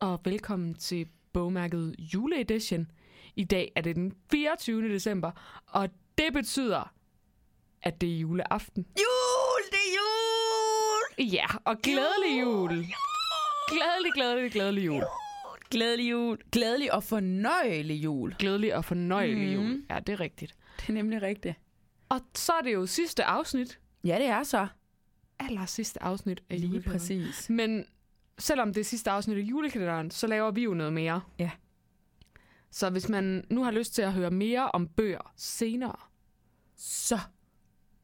og velkommen til bogmærket juleedition. I dag er det den 24. december, og det betyder, at det er juleaften. Jul, det er jul! Ja, og glædelig jul! Glædelig, glædelig, glædelig jul. Glædelig jul. Glædelig og fornøjelig jul. Glædelig og fornøjelig Mhm. jul. Ja, det er rigtigt. Det er nemlig rigtigt. Og så er det jo sidste afsnit. Ja, det er så. Aller sidste afsnit af Lige præcis. Men selvom det er sidste afsnit af julekalenderen, så laver vi jo noget mere. Ja. Så hvis man nu har lyst til at høre mere om bøger senere, Så.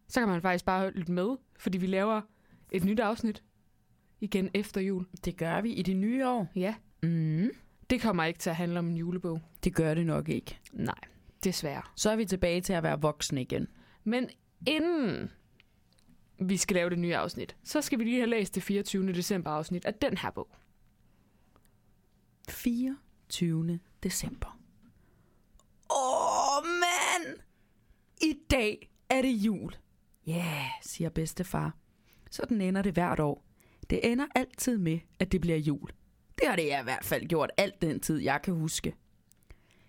så kan man faktisk bare lytte med, fordi vi laver et nyt afsnit igen efter jul. Det gør vi i det nye år. Ja, Mm. det kommer ikke til at handle om en julebog. Det gør det nok ikke. Nej, desværre. Så er vi tilbage til at være voksne igen. Men inden vi skal lave det nye afsnit, så skal vi lige have læst det 24. december afsnit af den her bog. 24. december. Åh, mand! I dag er det jul. Ja, yeah, siger bedstefar. Sådan ender det hvert år. Det ender altid med, at det bliver jul. Det har det i hvert fald gjort alt den tid, jeg kan huske.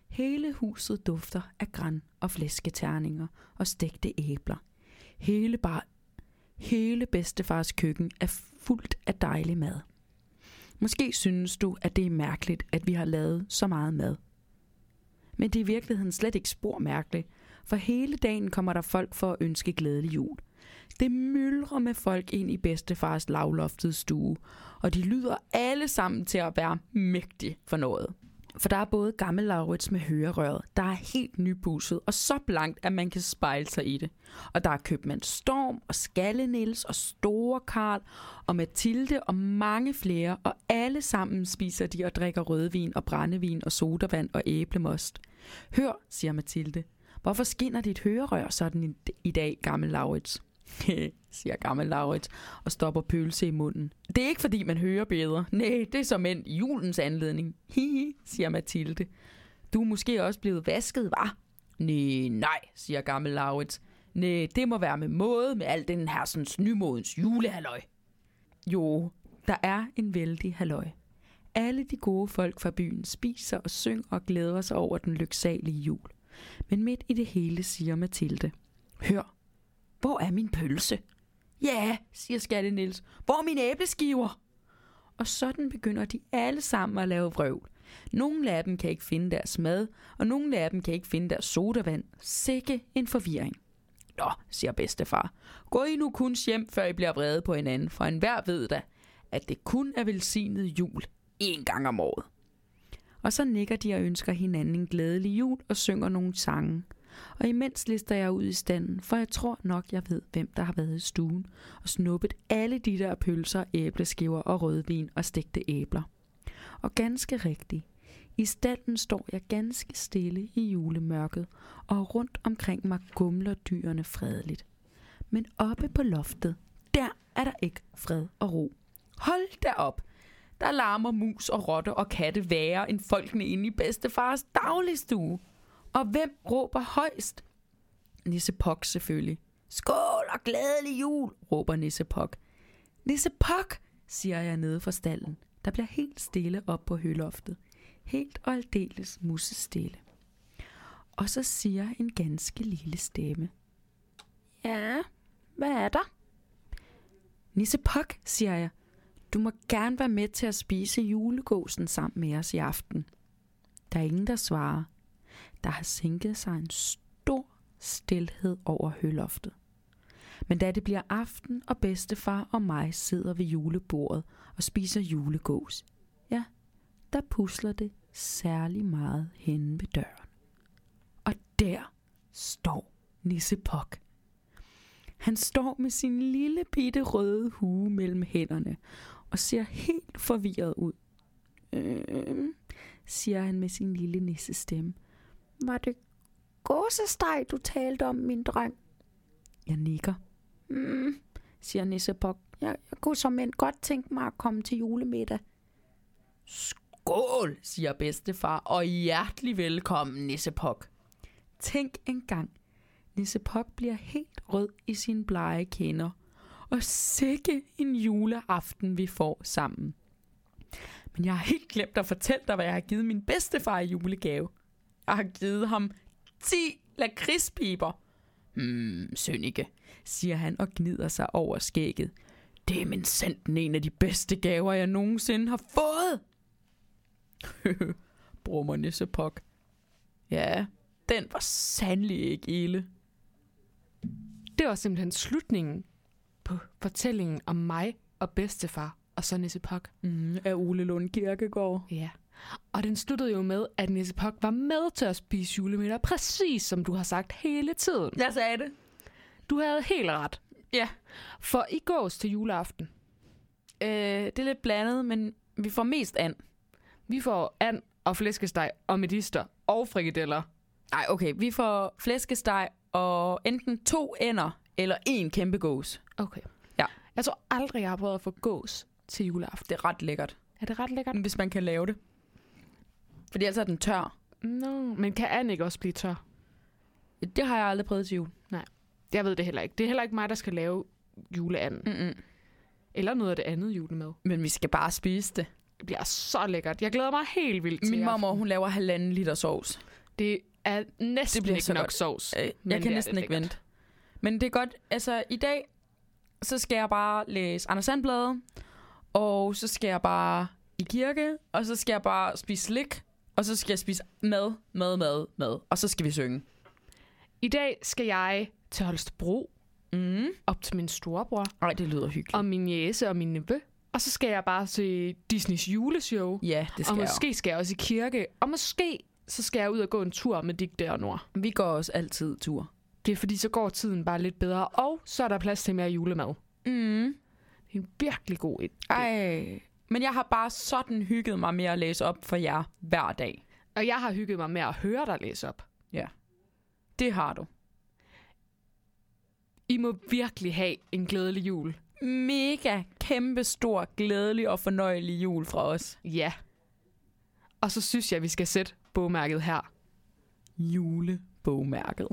Hele huset dufter af græn og flæsketerninger og stegte æbler. Hele, bare, hele bedstefars køkken er fuldt af dejlig mad. Måske synes du, at det er mærkeligt, at vi har lavet så meget mad. Men det er i virkeligheden slet ikke spor mærkeligt, for hele dagen kommer der folk for at ønske glædelig jul. Det myldrer med folk ind i bedstefars lavloftede stue, og de lyder alle sammen til at være mægtig for noget. For der er både gammel Laurits med hørerøret, der er helt nybuset og så blankt, at man kan spejle sig i det. Og der er købmand Storm og Skalle Niels og Store Karl og Mathilde og mange flere, og alle sammen spiser de og drikker rødvin og brændevin og sodavand og æblemost. Hør, siger Mathilde. Hvorfor skinner dit hørerør sådan i, i dag, gammel Laurits? siger gammel Laurits og stopper pølse i munden. Det er ikke fordi, man hører bedre. Nej, det er som en julens anledning. Hihi, siger Mathilde. Du er måske også blevet vasket, var? Nej, nej, siger gammel Laurits. Nej, det må være med måde med al den her sådan nymodens julehalløj. Jo, der er en vældig halløj. Alle de gode folk fra byen spiser og synger og glæder sig over den lyksalige jul. Men midt i det hele siger Mathilde. Hør, hvor er min pølse? Ja, siger skatte Nils. Hvor er mine æbleskiver? Og sådan begynder de alle sammen at lave vrøvl. Nogle af dem kan ikke finde deres mad, og nogle af dem kan ikke finde deres sodavand. Sikke en forvirring. Nå, siger bedstefar. Gå I nu kun hjem, før I bliver vrede på hinanden, for enhver ved da, at det kun er velsignet jul én gang om året. Og så nikker de og ønsker hinanden en glædelig jul og synger nogle sange. Og imens lister jeg ud i standen, for jeg tror nok, jeg ved, hvem der har været i stuen og snuppet alle de der pølser, æbleskiver og rødvin og stegte æbler. Og ganske rigtigt, i stallen står jeg ganske stille i julemørket, og rundt omkring mig gumler dyrene fredeligt. Men oppe på loftet, der er der ikke fred og ro. Hold da op! Der larmer mus og rotte og katte værre end folkene inde i bedstefars dagligstue. Og hvem råber højst? Nisse Pok selvfølgelig. Skål og glædelig jul, råber Nisse Pok. Nisse Pok, siger jeg nede fra stallen. Der bliver helt stille op på høloftet. Helt og aldeles musestille. Og så siger en ganske lille stemme. Ja, hvad er der? Nisse Pok, siger jeg. Du må gerne være med til at spise julegåsen sammen med os i aften. Der er ingen, der svarer. Der har sænket sig en stor stilhed over høloftet. Men da det bliver aften, og bedstefar og mig sidder ved julebordet og spiser julegås, ja, der pusler det særlig meget henne ved døren. Og der står Nisse Pok. Han står med sin lille bitte røde hue mellem hænderne og ser helt forvirret ud. Øh, siger han med sin lille nissestemme. Var det gåsesteg, du talte om, min dreng? Jeg nikker. Mm, siger Nissepok. Jeg, jeg kunne som en godt tænke mig at komme til julemiddag. Skål, siger bedstefar, og hjertelig velkommen, Nissepok. Tænk engang, Nissepok bliver helt rød i sine blege kinder. Og sikke en juleaften, vi får sammen. Men jeg har helt glemt at fortælle dig, hvad jeg har givet min bedstefar i julegave. Jeg har givet ham 10 lakridspiber. Hmm, Sønnike, siger han og gnider sig over skægget. Det er min sandt en af de bedste gaver, jeg nogensinde har fået. Brummer Nissepok. Ja, den var sandelig ikke ilde. Det var simpelthen slutningen på fortællingen om mig og bedstefar og så Nisse Pok. Mm, af Ole Lund Kirkegaard. Ja. Og den sluttede jo med, at Nisse Pok var med til at spise julemiddag, præcis som du har sagt hele tiden. Jeg sagde det. Du havde helt ret. Ja. For i gås til juleaften, Øh, det er lidt blandet, men vi får mest an. vi får and og flæskesteg og medister og frikadeller. Nej, okay. Vi får flæskesteg og enten to ender eller en kæmpe gås. Okay. Ja. Jeg tror aldrig, jeg har prøvet at få gås til juleaften. Det er ret lækkert, Er det ret lækkert? hvis man kan lave det. Fordi ellers er den tør. Nå, men kan and ikke også blive tør? Det har jeg aldrig prøvet til jul. Jeg ved det heller ikke. Det er heller ikke mig, der skal lave juleanden. Mm-mm. Eller noget af det andet julemad. Men vi skal bare spise det. Det bliver så lækkert. Jeg glæder mig helt vildt til Min mormor, hun laver halvanden liter sovs. Det er næsten Det bliver ikke så nok godt. sovs. Øh, jeg kan næsten ikke lækkert. vente. Men det er godt. Altså, i dag, så skal jeg bare læse Anders Sandblade. Og så skal jeg bare i kirke. Og så skal jeg bare spise slik. Og så skal jeg spise mad, mad, mad, mad. Og så skal vi synge. I dag skal jeg til Holstebro Mm. op til min storebror Ej, det lyder hyggeligt. og min jæse og min nevø. Og så skal jeg bare til Disneys juleshow. Ja, det og skal jeg måske skal jeg også i kirke. Og måske så skal jeg ud og gå en tur med der og Nord. Vi går også altid tur. Det er fordi, så går tiden bare lidt bedre. Og så er der plads til mere julemad. Mm. Det er en virkelig god idé. Ej. Men jeg har bare sådan hygget mig med at læse op for jer hver dag. Og jeg har hygget mig med at høre dig læse op. Det har du. I må virkelig have en glædelig jul. Mega kæmpe stor, glædelig og fornøjelig jul fra os. Ja. Og så synes jeg, vi skal sætte bogmærket her. Julebogmærket.